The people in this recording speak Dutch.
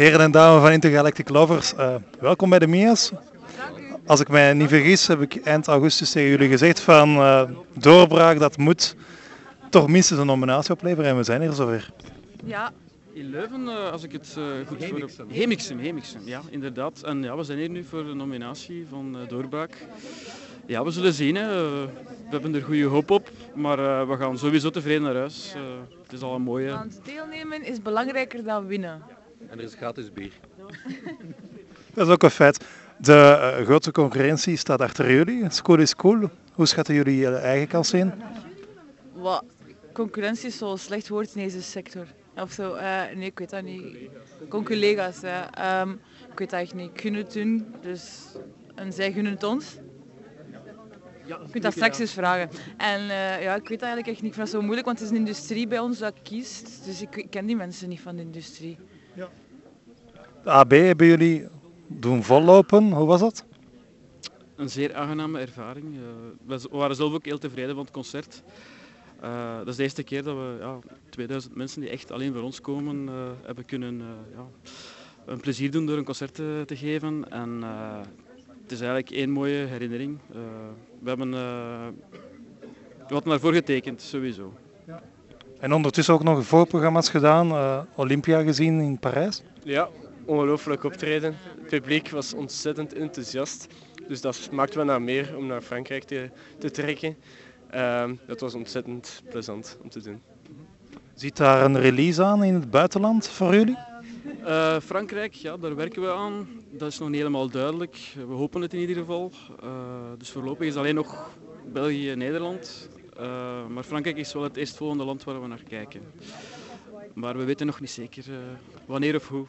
Heren en dames van Intergalactic Lovers, uh, welkom bij de Mia's. Als ik mij niet vergis, heb ik eind augustus tegen jullie gezegd van uh, doorbraak, dat moet toch minstens een nominatie opleveren en we zijn hier zover. Ja. In Leuven, uh, als ik het goed voor heb. Hemixum, Hemixum, ja, inderdaad. En ja, we zijn hier nu voor de nominatie van doorbraak. Ja, we zullen zien. Hè. We hebben er goede hoop op, maar we gaan sowieso tevreden naar huis. het is al een mooie... Want deelnemen is belangrijker dan winnen. En er is gratis bier. Dat is ook een feit. De uh, grote concurrentie staat achter jullie. School is cool. Hoe schatten jullie je eigen kans in? Wat? Concurrentie is zo'n slecht woord in deze sector. Of zo. Uh, nee, ik weet dat niet. Conculega's. Um, ik weet dat echt niet. Ik gun het doen. Dus, en zij gunnen het ons. Ja, je kunt dat straks eens vragen. En uh, ja, ik weet dat eigenlijk echt niet. Ik vind het zo moeilijk, want het is een industrie bij ons dat kiest. Dus ik, ik ken die mensen niet van de industrie. Ja. De AB hebben jullie doen vollopen. Hoe was dat? Een zeer aangename ervaring. Uh, we waren zelf ook heel tevreden van het concert. Uh, dat is de eerste keer dat we ja, 2000 mensen die echt alleen voor ons komen uh, hebben kunnen ja, een plezier doen door een concert te, te geven. En het is eigenlijk één mooie herinnering. we hebben wat daarvoor getekend, sowieso. Ja. En ondertussen ook nog voorprogramma's gedaan, Olympia gezien in Parijs? Ja, ongelooflijk optreden. Het publiek was ontzettend enthousiast. Dus dat maakt wel naar meer om naar Frankrijk te, te trekken. Uh, dat was ontzettend plezant om te doen. Ziet daar een release aan in het buitenland voor jullie? Uh, Frankrijk, ja, daar werken we aan. Dat is nog niet helemaal duidelijk. We hopen het in ieder geval. Uh, dus voorlopig is alleen nog België en Nederland. Uh, maar Frankrijk is wel het eerstvolgende land waar we naar kijken. Maar we weten nog niet zeker wanneer of hoe.